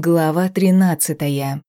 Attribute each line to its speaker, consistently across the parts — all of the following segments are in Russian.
Speaker 1: Глава тринадцатая.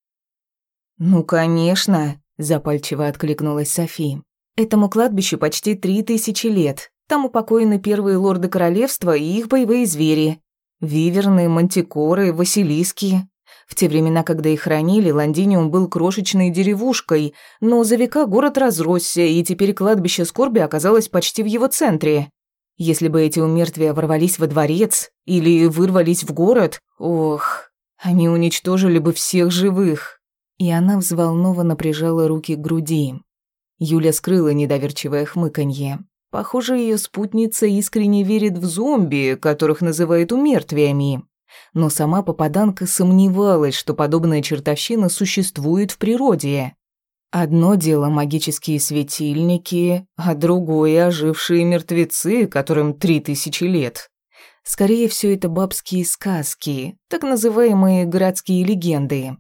Speaker 1: «Ну, конечно», – запальчиво откликнулась Софи. «Этому кладбищу почти три тысячи лет. Там упокоены первые лорды королевства и их боевые звери. Виверны, мантикоры, василиски. В те времена, когда их хранили, Лондиниум был крошечной деревушкой, но за века город разросся, и теперь кладбище скорби оказалось почти в его центре. Если бы эти умертвия ворвались во дворец или вырвались в город, ох, они уничтожили бы всех живых. И она взволнованно прижала руки к груди. Юля скрыла недоверчивое хмыканье. Похоже, ее спутница искренне верит в зомби, которых называют умертвиями. Но сама попаданка сомневалась, что подобная чертовщина существует в природе. Одно дело магические светильники, а другое – ожившие мертвецы, которым три тысячи лет. Скорее всего, это бабские сказки, так называемые городские легенды.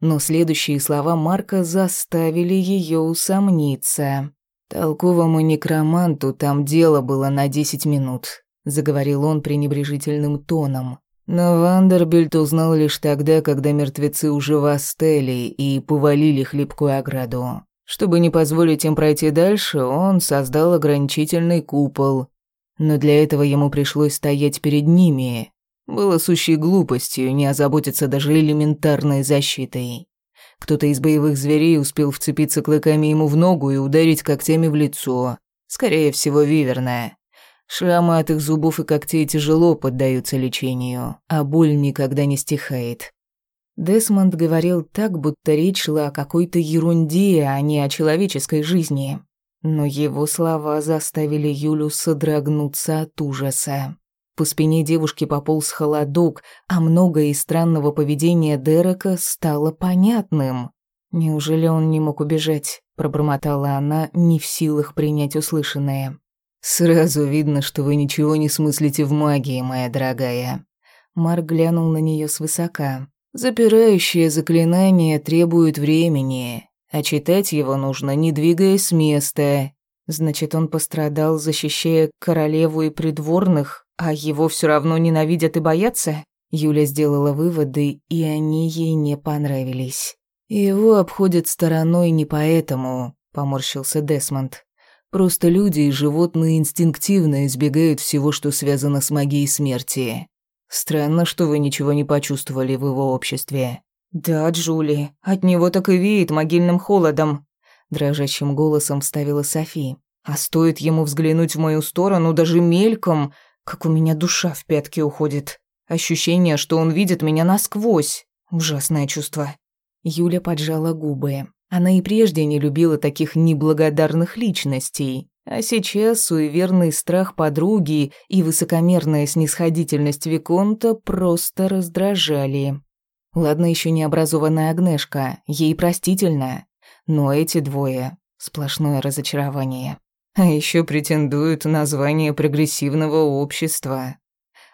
Speaker 1: Но следующие слова Марка заставили ее усомниться. «Толковому некроманту там дело было на десять минут», — заговорил он пренебрежительным тоном. Но Вандербильд узнал лишь тогда, когда мертвецы уже восстали и повалили хлипкую ограду. Чтобы не позволить им пройти дальше, он создал ограничительный купол, но для этого ему пришлось стоять перед ними. Было сущей глупостью не озаботиться даже элементарной защитой. Кто-то из боевых зверей успел вцепиться клыками ему в ногу и ударить когтями в лицо. Скорее всего, виверная. Шрамы от их зубов и когтей тяжело поддаются лечению, а боль никогда не стихает. Десмонд говорил так, будто речь шла о какой-то ерунде, а не о человеческой жизни. Но его слова заставили Юлю содрогнуться от ужаса. По спине девушки пополз холодок, а многое из странного поведения Дерека стало понятным. «Неужели он не мог убежать?» – пробормотала она, не в силах принять услышанное. «Сразу видно, что вы ничего не смыслите в магии, моя дорогая». Марк глянул на нее свысока. «Запирающее заклинание требует времени. А читать его нужно, не двигаясь с места. Значит, он пострадал, защищая королеву и придворных, а его все равно ненавидят и боятся? Юля сделала выводы, и они ей не понравились. «Его обходят стороной не поэтому», — поморщился Десмонд. «Просто люди и животные инстинктивно избегают всего, что связано с магией смерти. Странно, что вы ничего не почувствовали в его обществе». «Да, Джули, от него так и веет могильным холодом», – дрожащим голосом вставила Софи. «А стоит ему взглянуть в мою сторону даже мельком, как у меня душа в пятки уходит. Ощущение, что он видит меня насквозь. Ужасное чувство». Юля поджала губы. Она и прежде не любила таких неблагодарных личностей, а сейчас суеверный страх подруги и высокомерная снисходительность Виконта просто раздражали. Ладно, еще не образованная Агнешка, ей простительно. Но эти двое — сплошное разочарование. А еще претендуют на звание прогрессивного общества.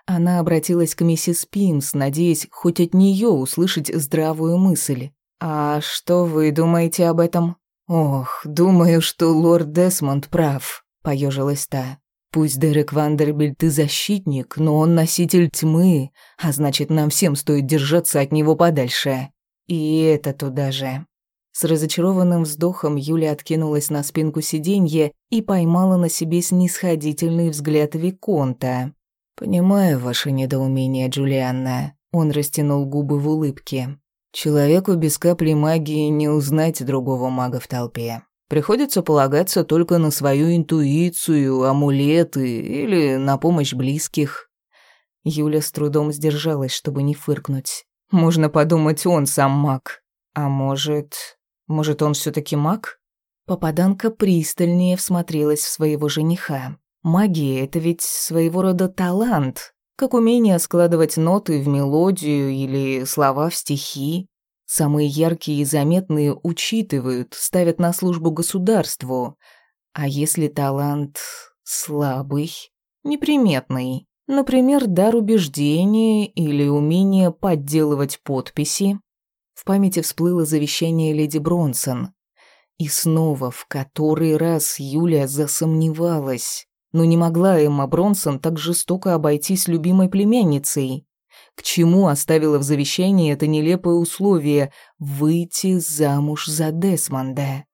Speaker 1: Она обратилась к миссис Пимс, надеясь хоть от нее услышать здравую мысль. «А что вы думаете об этом?» «Ох, думаю, что лорд Десмонд прав», — поежилась та. Пусть Дерек Вандербильт и защитник, но он носитель тьмы, а значит, нам всем стоит держаться от него подальше. И это туда же. С разочарованным вздохом Юля откинулась на спинку сиденья и поймала на себе снисходительный взгляд Виконта. «Понимаю ваше недоумение, Джулианна». Он растянул губы в улыбке. «Человеку без капли магии не узнать другого мага в толпе. Приходится полагаться только на свою интуицию, амулеты или на помощь близких. Юля с трудом сдержалась, чтобы не фыркнуть. Можно подумать, он сам маг. А может... Может, он все таки маг? Попаданка пристальнее всмотрелась в своего жениха. Магия — это ведь своего рода талант, как умение складывать ноты в мелодию или слова в стихи. Самые яркие и заметные учитывают, ставят на службу государству. А если талант слабый, неприметный, например, дар убеждения или умение подделывать подписи? В памяти всплыло завещание леди Бронсон. И снова, в который раз Юля засомневалась. Но не могла Эмма Бронсон так жестоко обойтись любимой племянницей. К чему оставила в завещании это нелепое условие – выйти замуж за Десмонда?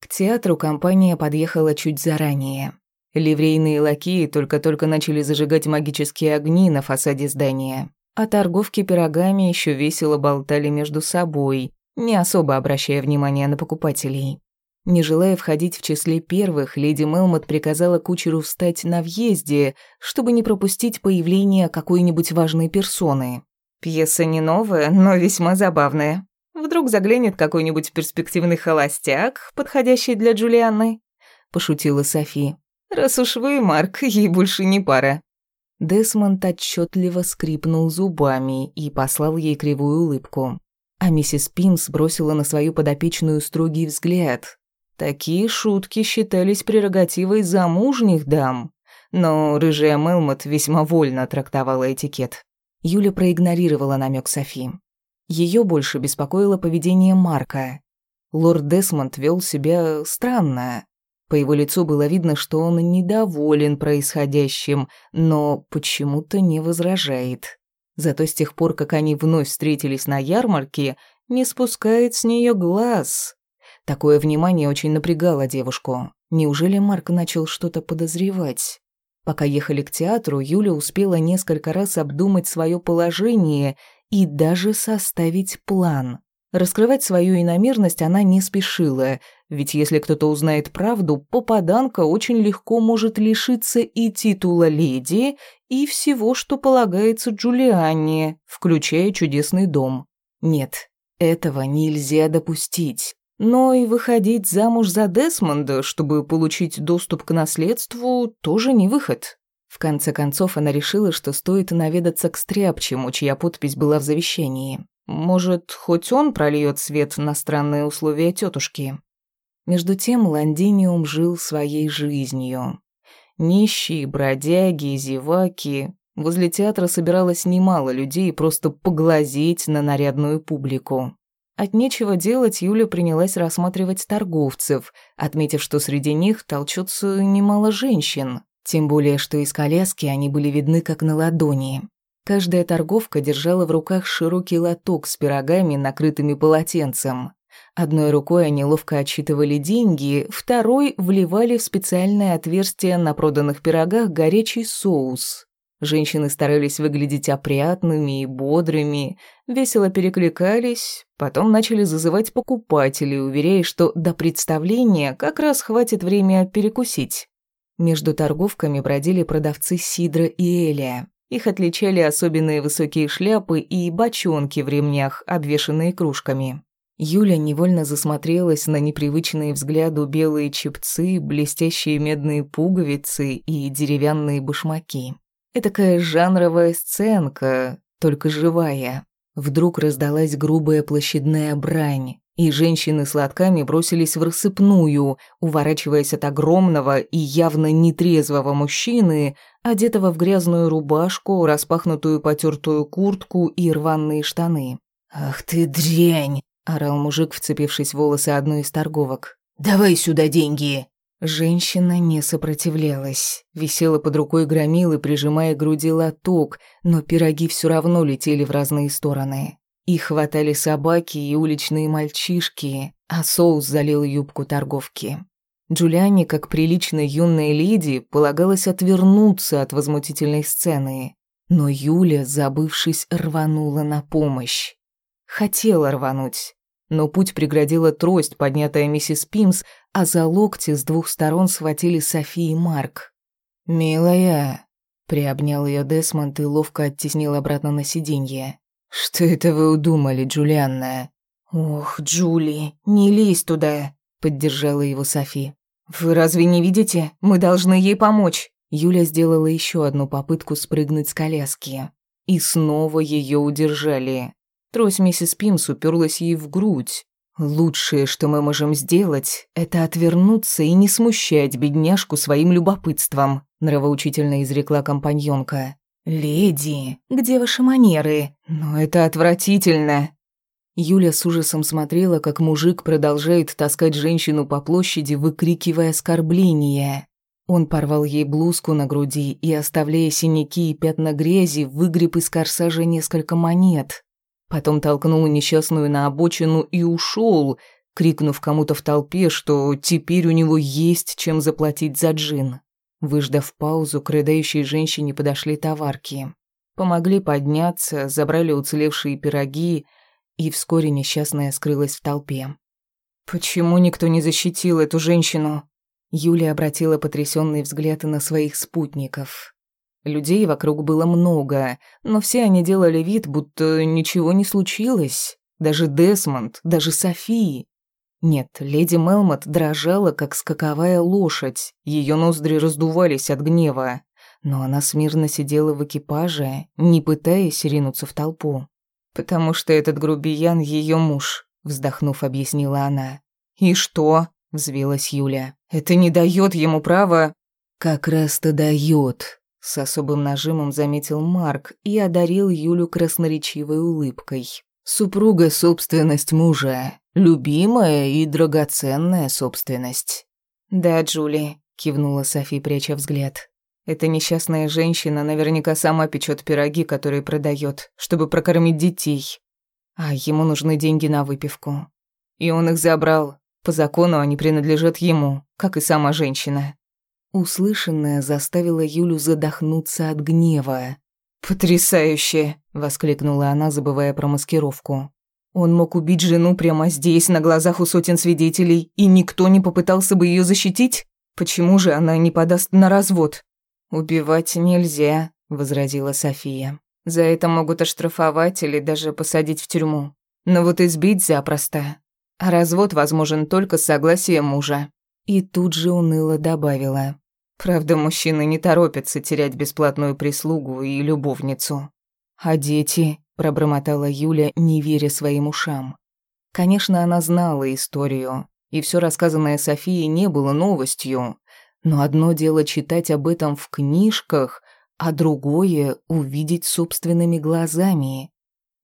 Speaker 1: К театру компания подъехала чуть заранее. Ливрейные лакеи только-только начали зажигать магические огни на фасаде здания, а торговки пирогами еще весело болтали между собой, не особо обращая внимания на покупателей. Не желая входить в числе первых, леди Мелмот приказала кучеру встать на въезде, чтобы не пропустить появление какой-нибудь важной персоны. Пьеса не новая, но весьма забавная. Вдруг заглянет какой-нибудь перспективный холостяк, подходящий для Джулианны, пошутила Софи. Раз уж вы, Марк, ей больше не пара». Десмонд отчетливо скрипнул зубами и послал ей кривую улыбку. А миссис Пимс бросила на свою подопечную строгий взгляд. Такие шутки считались прерогативой замужних дам, но рыжая Мелмот весьма вольно трактовала этикет. Юля проигнорировала намек Софи. Ее больше беспокоило поведение Марка. Лорд Десмонд вел себя странно. По его лицу было видно, что он недоволен происходящим, но почему-то не возражает. Зато с тех пор, как они вновь встретились на ярмарке, не спускает с нее глаз. Такое внимание очень напрягало девушку. Неужели Марк начал что-то подозревать? Пока ехали к театру, Юля успела несколько раз обдумать свое положение и даже составить план. Раскрывать свою иномерность она не спешила, ведь если кто-то узнает правду, попаданка очень легко может лишиться и титула леди, и всего, что полагается Джулианне, включая чудесный дом. Нет, этого нельзя допустить. Но и выходить замуж за Десмонда, чтобы получить доступ к наследству, тоже не выход. В конце концов, она решила, что стоит наведаться к Стряпчему, чья подпись была в завещании. Может, хоть он прольет свет на странные условия тетушки. Между тем Лондиниум жил своей жизнью. Нищие, бродяги, зеваки. Возле театра собиралось немало людей просто поглазеть на нарядную публику. От нечего делать Юля принялась рассматривать торговцев, отметив, что среди них толчется немало женщин. Тем более, что из коляски они были видны как на ладони. Каждая торговка держала в руках широкий лоток с пирогами, накрытыми полотенцем. Одной рукой они ловко отсчитывали деньги, второй вливали в специальное отверстие на проданных пирогах горячий соус. Женщины старались выглядеть опрятными и бодрыми, весело перекликались, потом начали зазывать покупателей, уверяя, что до представления как раз хватит время перекусить. Между торговками бродили продавцы сидра и эля. Их отличали особенные высокие шляпы и бочонки в ремнях, обвешанные кружками. Юля невольно засмотрелась на непривычные взгляду белые чепцы, блестящие медные пуговицы и деревянные башмаки. Этакая жанровая сценка, только живая. Вдруг раздалась грубая площадная брань и женщины с лотками бросились в рассыпную, уворачиваясь от огромного и явно нетрезвого мужчины, одетого в грязную рубашку, распахнутую потертую куртку и рваные штаны. «Ах ты дрянь!» – орал мужик, вцепившись в волосы одной из торговок. «Давай сюда деньги!» Женщина не сопротивлялась, висела под рукой громилы, прижимая к груди лоток, но пироги все равно летели в разные стороны. Их хватали собаки и уличные мальчишки, а соус залил юбку торговки. Джулиане, как приличной юной леди, полагалось отвернуться от возмутительной сцены. Но Юля, забывшись, рванула на помощь. Хотела рвануть, но путь преградила трость, поднятая миссис Пимс, а за локти с двух сторон схватили Софи и Марк. «Милая», — приобнял ее Десмонд и ловко оттеснил обратно на сиденье. «Что это вы удумали, Джулианна?» «Ох, Джули, не лезь туда», — поддержала его Софи. «Вы разве не видите? Мы должны ей помочь». Юля сделала еще одну попытку спрыгнуть с коляски. И снова ее удержали. Трось миссис Пимс уперлась ей в грудь. «Лучшее, что мы можем сделать, это отвернуться и не смущать бедняжку своим любопытством», нравоучительно изрекла компаньонка. «Леди, где ваши манеры? Но это отвратительно!» Юля с ужасом смотрела, как мужик продолжает таскать женщину по площади, выкрикивая оскорбления. Он порвал ей блузку на груди и, оставляя синяки и пятна грязи, выгреб из корсажа несколько монет. Потом толкнул несчастную на обочину и ушел, крикнув кому-то в толпе, что теперь у него есть чем заплатить за джин. Выждав паузу, к рыдающей женщине подошли товарки. Помогли подняться, забрали уцелевшие пироги, и вскоре несчастная скрылась в толпе. «Почему никто не защитил эту женщину?» Юля обратила потрясенный взгляд на своих спутников. Людей вокруг было много, но все они делали вид, будто ничего не случилось. Даже Десмонд, даже Софии. Нет, леди Мелмот дрожала, как скаковая лошадь. Ее ноздри раздувались от гнева. Но она смирно сидела в экипаже, не пытаясь ринуться в толпу. «Потому что этот грубиян — ее муж», — вздохнув, объяснила она. «И что?» — взвилась Юля. «Это не дает ему права...» «Как раз-то дает», с особым нажимом заметил Марк и одарил Юлю красноречивой улыбкой. «Супруга — собственность мужа, любимая и драгоценная собственность». «Да, Джули», — кивнула Софи, пряча взгляд. «Эта несчастная женщина наверняка сама печет пироги, которые продает, чтобы прокормить детей. А ему нужны деньги на выпивку. И он их забрал. По закону они принадлежат ему, как и сама женщина. Услышанное заставило Юлю задохнуться от гнева. «Потрясающе!» — воскликнула она, забывая про маскировку. Он мог убить жену прямо здесь, на глазах у сотен свидетелей, и никто не попытался бы ее защитить? Почему же она не подаст на развод? «Убивать нельзя», — возразила София. «За это могут оштрафовать или даже посадить в тюрьму. Но вот избить запросто. А развод возможен только с согласия мужа». И тут же уныло добавила. Правда, мужчины не торопятся терять бесплатную прислугу и любовницу. «А дети?» – пробормотала Юля, не веря своим ушам. Конечно, она знала историю, и все рассказанное Софией не было новостью. Но одно дело читать об этом в книжках, а другое – увидеть собственными глазами.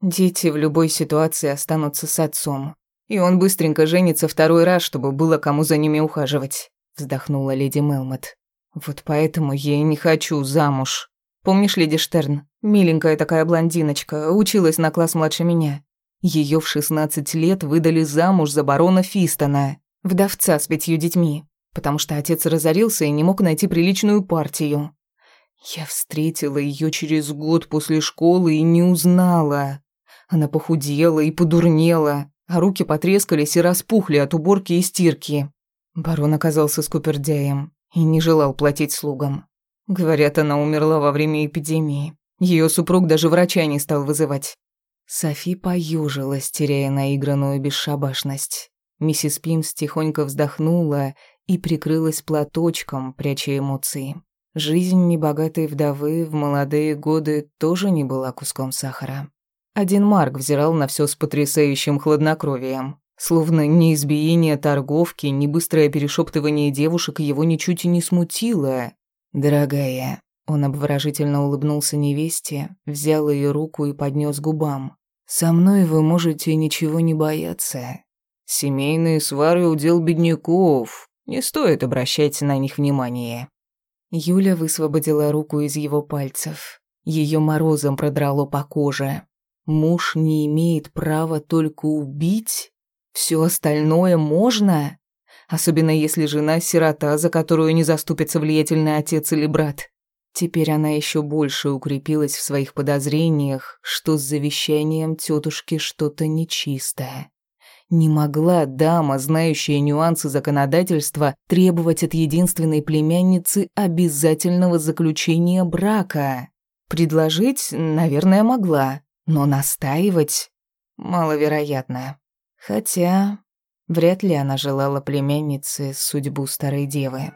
Speaker 1: Дети в любой ситуации останутся с отцом. И он быстренько женится второй раз, чтобы было кому за ними ухаживать», – вздохнула леди Мелмот. Вот поэтому я и не хочу замуж. Помнишь леди Штерн? Миленькая такая блондиночка, училась на класс младше меня. Ее в 16 лет выдали замуж за барона Фистона, вдовца с пятью детьми, потому что отец разорился и не мог найти приличную партию. Я встретила ее через год после школы и не узнала. Она похудела и подурнела, а руки потрескались и распухли от уборки и стирки. Барон оказался скупердяем и не желал платить слугам. Говорят, она умерла во время эпидемии. Ее супруг даже врача не стал вызывать. Софи поюжилась, теряя наигранную бесшабашность. Миссис Пимс тихонько вздохнула и прикрылась платочком, пряча эмоции. Жизнь небогатой вдовы в молодые годы тоже не была куском сахара. Один Марк взирал на все с потрясающим хладнокровием. Словно ни избиение торговки, ни быстрое перешептывание девушек его ничуть и не смутило. «Дорогая», — он обворожительно улыбнулся невесте, взял ее руку и поднес губам. «Со мной вы можете ничего не бояться. Семейные свары — удел бедняков. Не стоит обращать на них внимание». Юля высвободила руку из его пальцев. Ее морозом продрало по коже. Муж не имеет права только убить? Все остальное можно, особенно если жена сирота, за которую не заступится влиятельный отец или брат. Теперь она еще больше укрепилась в своих подозрениях, что с завещанием тетушки что-то нечистое. Не могла дама, знающая нюансы законодательства, требовать от единственной племянницы обязательного заключения брака. Предложить, наверное, могла, но настаивать маловероятно. Хотя вряд ли она желала племяннице судьбу старой девы.